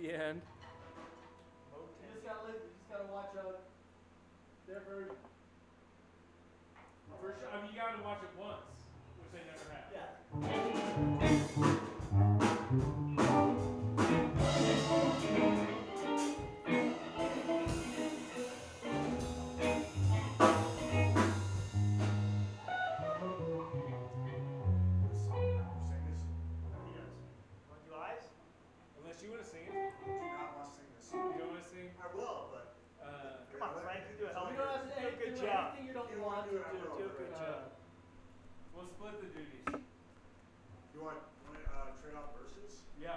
the end. You just gotta, you just gotta watch out. For sure. I mean, you gotta watch it once, which they never have. Yeah. We'll split the duties. You want, want to uh, trade off verses? Yeah.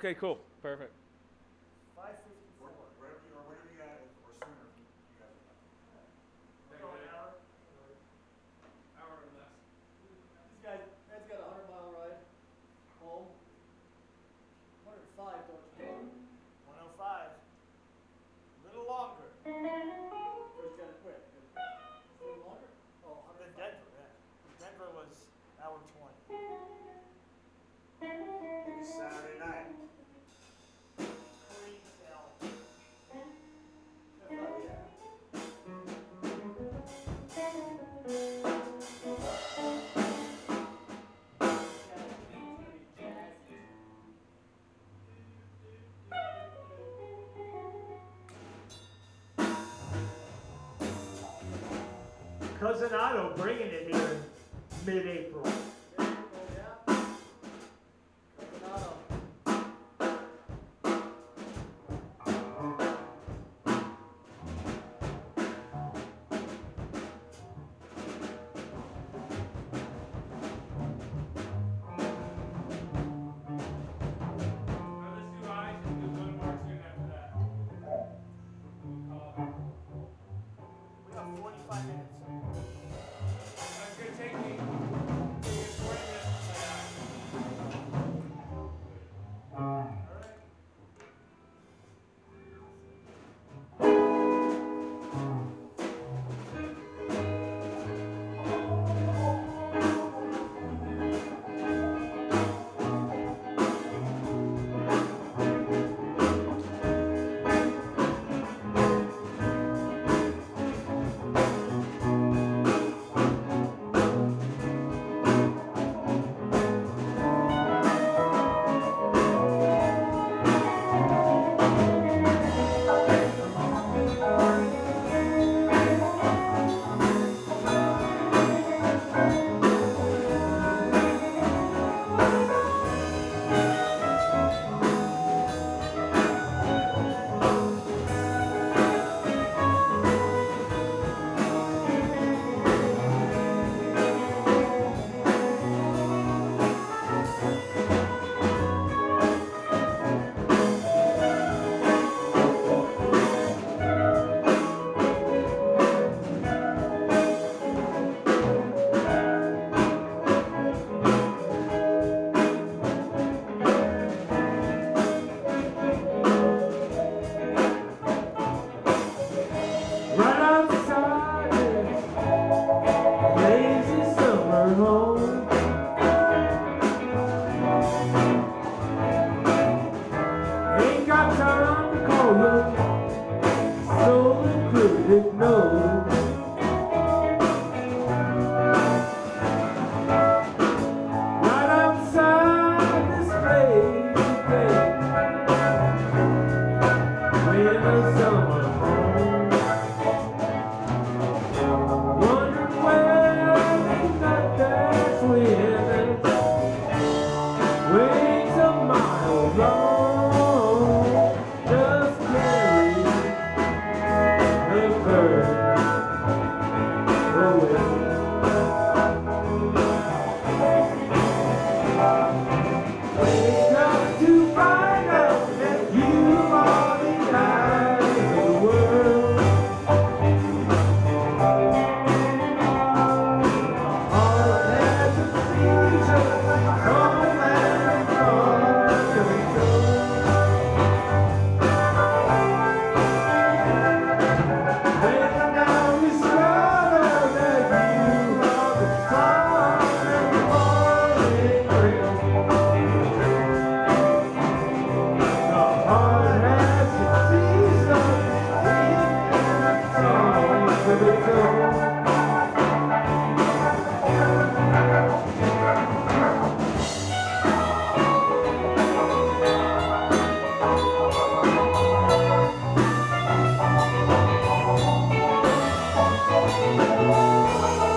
Okay, cool. Perfect. Cousin Otto bringing it here mid April. Música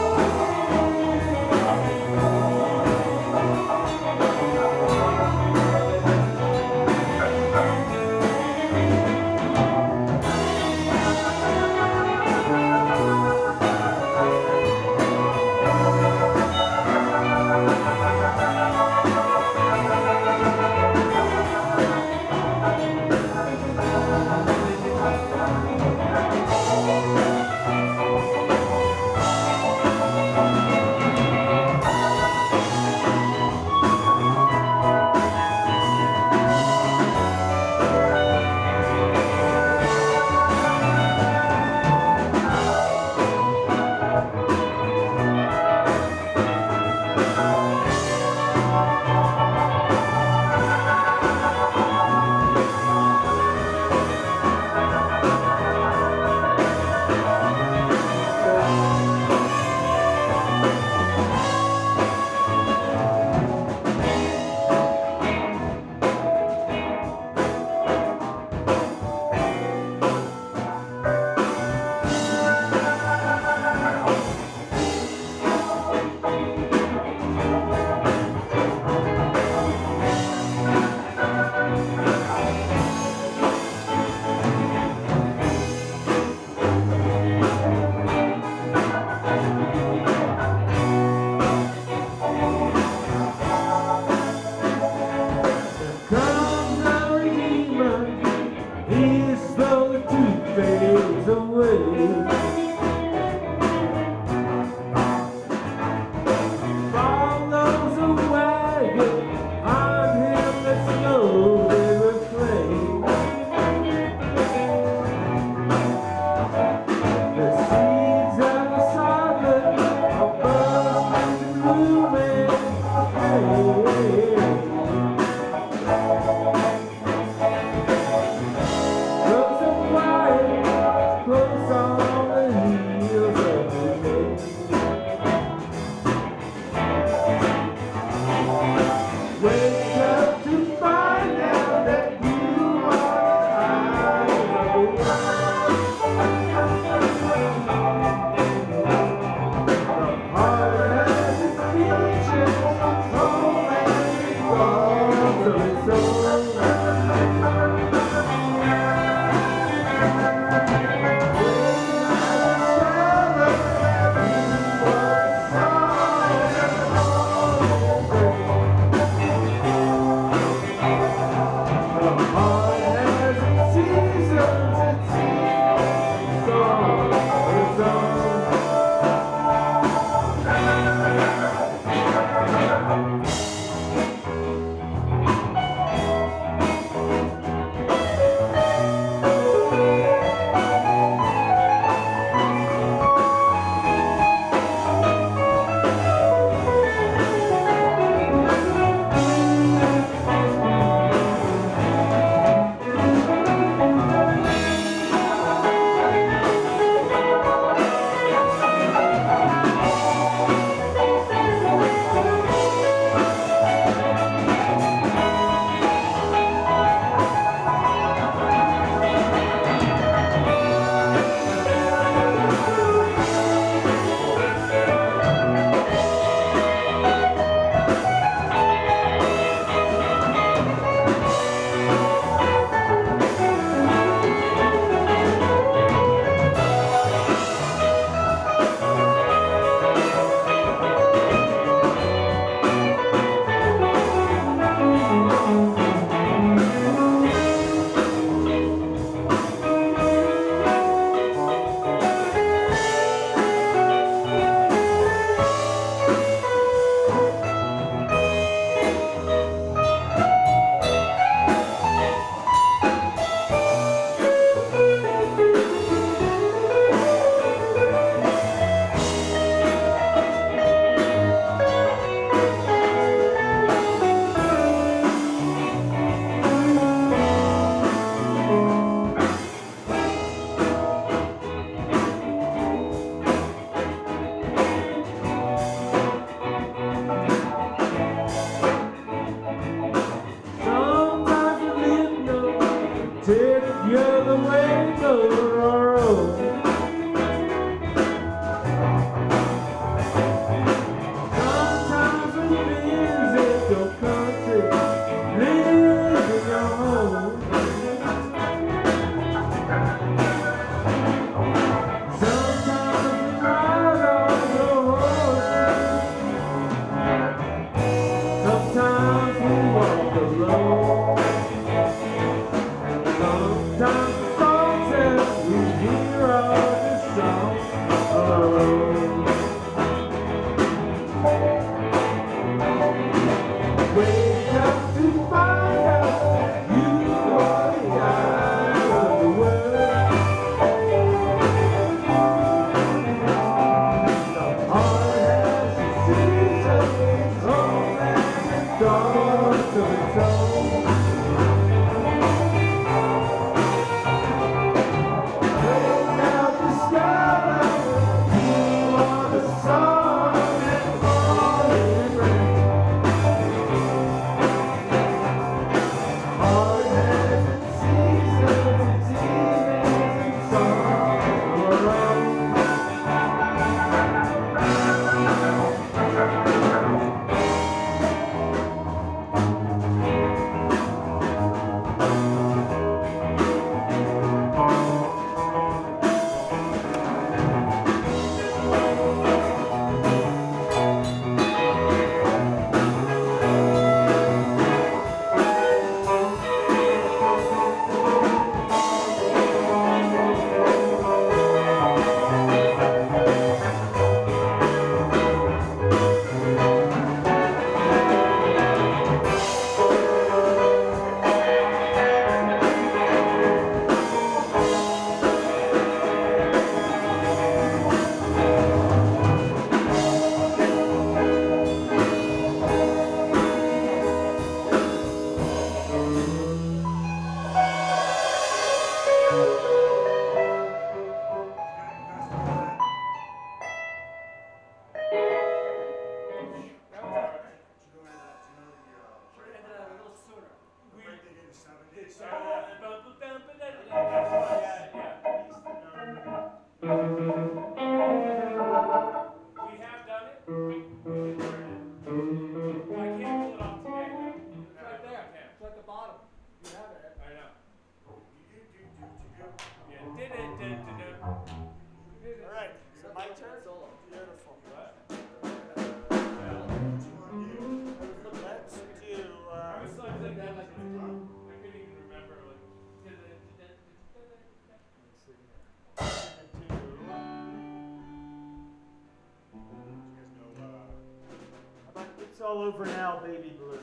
all over now, baby blue.